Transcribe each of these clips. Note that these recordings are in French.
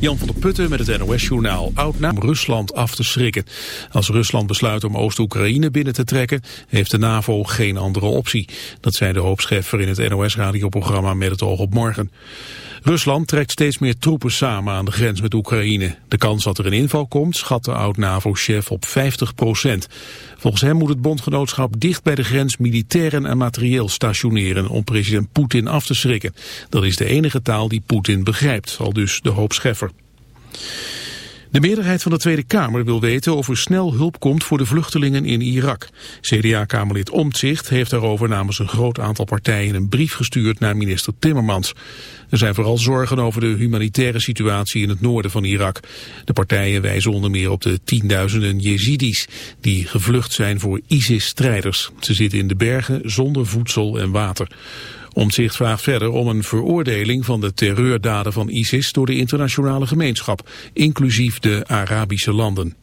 Jan van der Putten met het NOS-journaal oud om Rusland af te schrikken. Als Rusland besluit om Oost-Oekraïne binnen te trekken, heeft de NAVO geen andere optie. Dat zei de hoopscheffer in het NOS-radioprogramma Met het oog op morgen. Rusland trekt steeds meer troepen samen aan de grens met Oekraïne. De kans dat er een inval komt schat de oud-NAVO-chef op 50 procent. Volgens hem moet het bondgenootschap dicht bij de grens militairen en materieel stationeren om president Poetin af te schrikken. Dat is de enige taal die Poetin begrijpt, al dus de hoop Scheffer. De meerderheid van de Tweede Kamer wil weten of er snel hulp komt voor de vluchtelingen in Irak. CDA-kamerlid Omtzigt heeft daarover namens een groot aantal partijen een brief gestuurd naar minister Timmermans. Er zijn vooral zorgen over de humanitaire situatie in het noorden van Irak. De partijen wijzen onder meer op de tienduizenden Jezidis die gevlucht zijn voor ISIS-strijders. Ze zitten in de bergen zonder voedsel en water. Omtzigt vraagt verder om een veroordeling van de terreurdaden van ISIS door de internationale gemeenschap, inclusief de Arabische landen.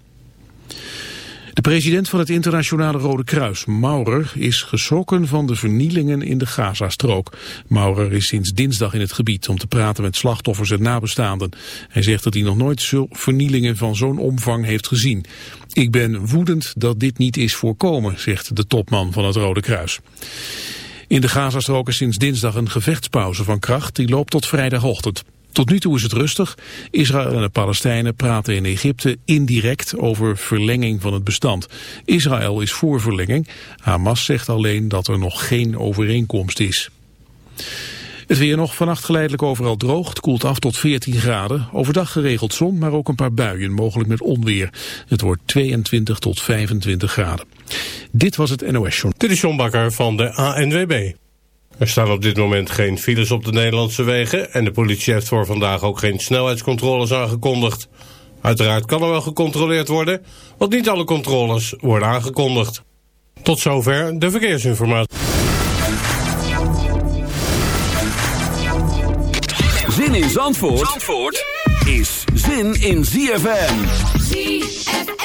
De president van het internationale Rode Kruis, Maurer, is geschrokken van de vernielingen in de Gazastrook. Maurer is sinds dinsdag in het gebied om te praten met slachtoffers en nabestaanden. Hij zegt dat hij nog nooit vernielingen van zo'n omvang heeft gezien. Ik ben woedend dat dit niet is voorkomen, zegt de topman van het Rode Kruis. In de Gazastrook is sinds dinsdag een gevechtspauze van kracht die loopt tot vrijdagochtend. Tot nu toe is het rustig. Israël en de Palestijnen praten in Egypte indirect over verlenging van het bestand. Israël is voor verlenging. Hamas zegt alleen dat er nog geen overeenkomst is. Het weer nog vannacht geleidelijk overal droog. Koelt af tot 14 graden. Overdag geregeld zon, maar ook een paar buien, mogelijk met onweer. Het wordt 22 tot 25 graden. Dit was het NOS Show. Dit is John Bakker van de ANWB. Er staan op dit moment geen files op de Nederlandse wegen... en de politie heeft voor vandaag ook geen snelheidscontroles aangekondigd. Uiteraard kan er wel gecontroleerd worden... want niet alle controles worden aangekondigd. Tot zover de verkeersinformatie. Zin in Zandvoort, Zandvoort is zin in ZFM. ZFM.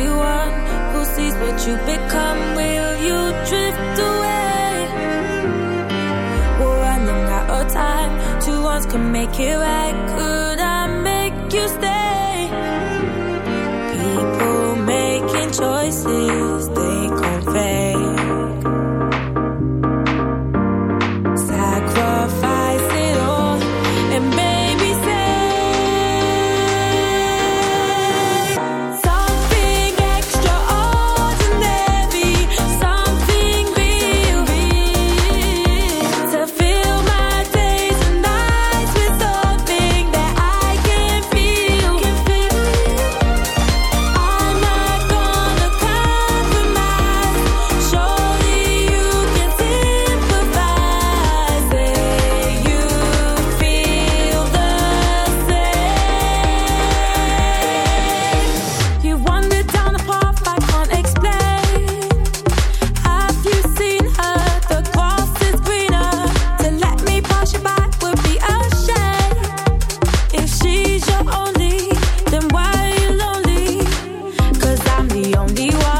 everyone who sees what you become. Will you drift away? We're running out of time. Two ones can make it right. Could the only one.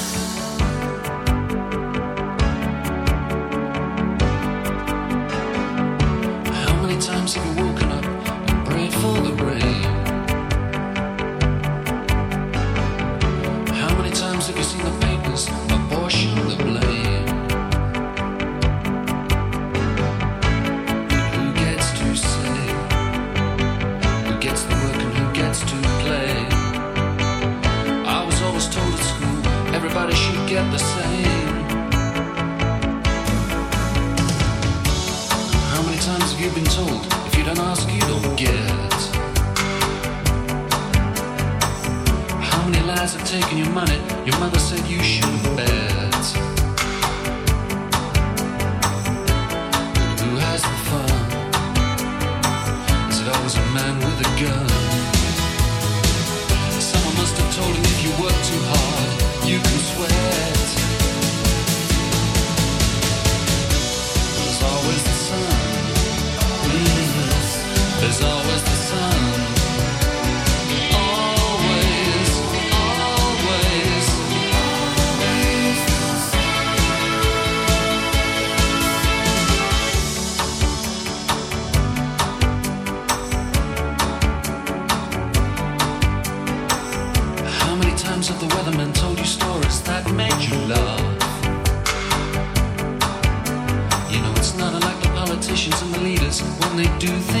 only do things.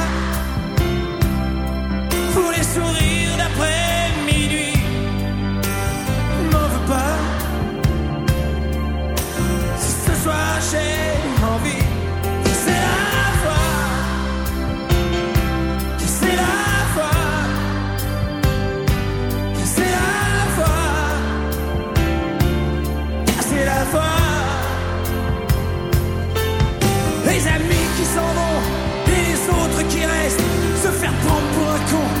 sourires d'après minuit. M'en veux pas. Si ce soir j'ai envie, c'est la voix. C'est la voix. C'est la voix. C'est la voix. Les amis qui s'en vont les autres qui restent. Se faire prendre pour un con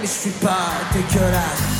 mystery pas dégueulasse.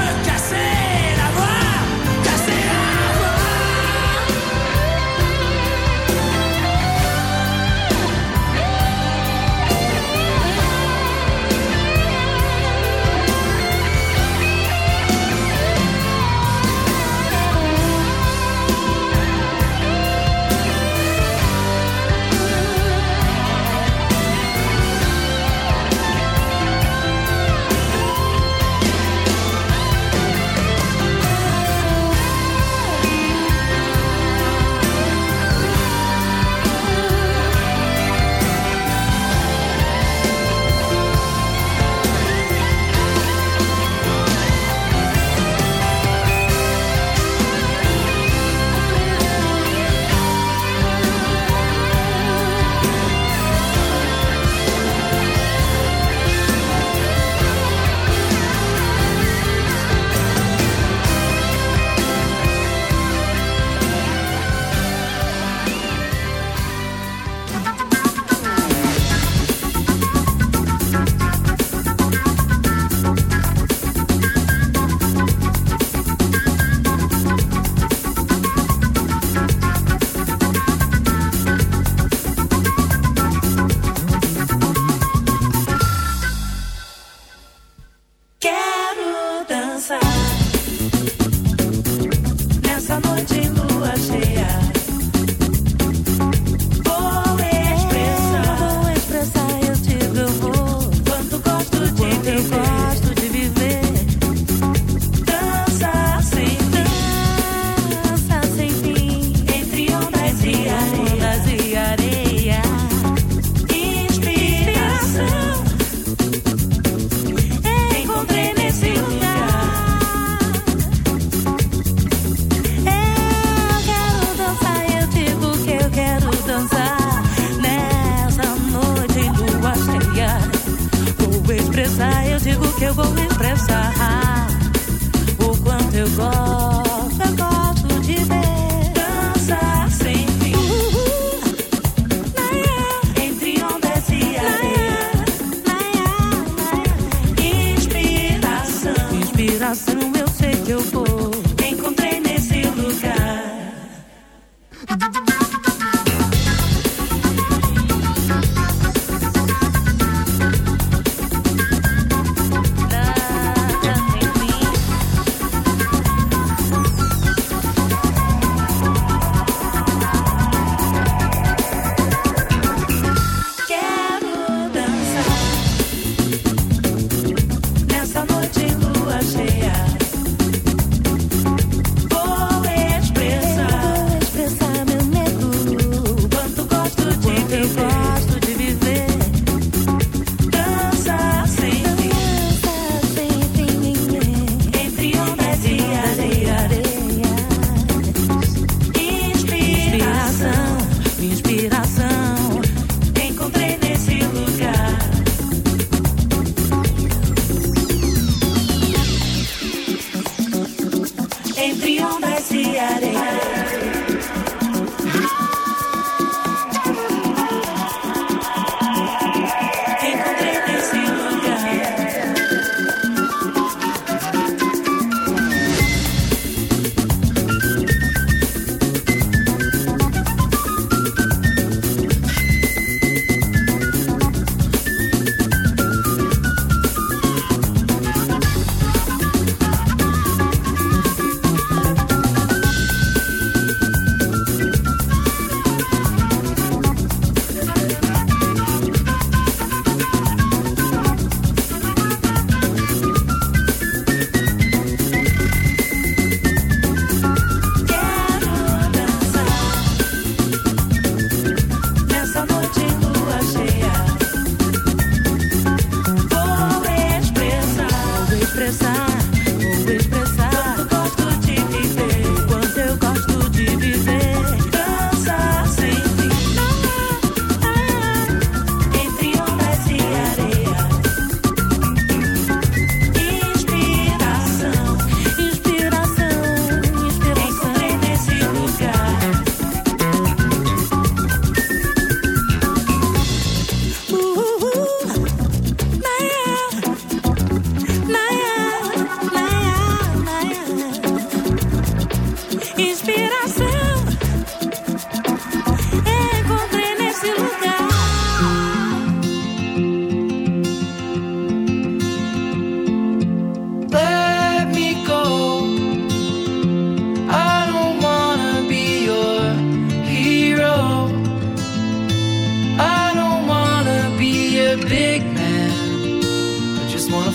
cambiaré.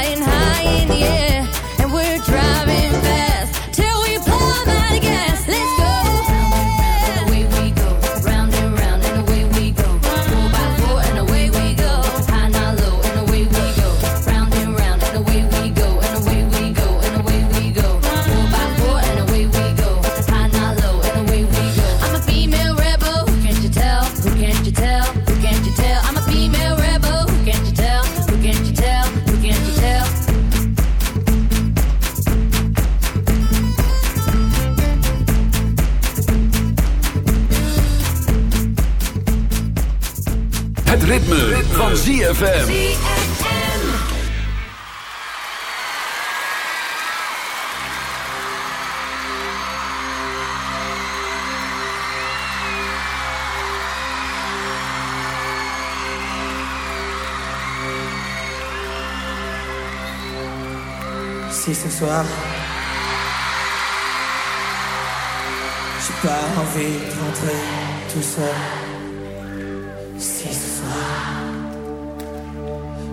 flying high in the air, and we're driving Het ritme, van ZFM. Si ce soir J'ai pas envie de rentrer tout seul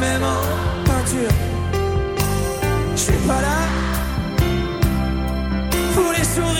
même en peinture. Je suis pas là pour les sourires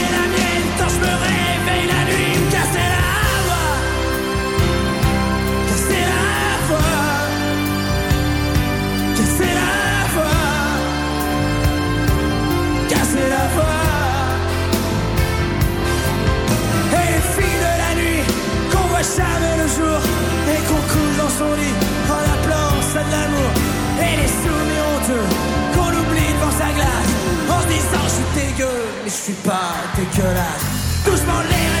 Dus Doe.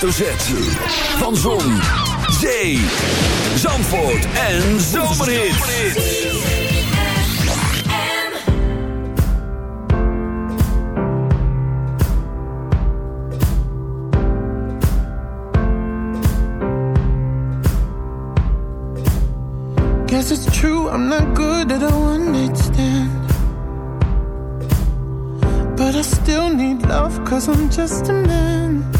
hoofdletter Van Zon, Zee, Zandvoort en Zomerhit. Guess it's true, I'm not good at a one night But I still need love cause I'm just a man.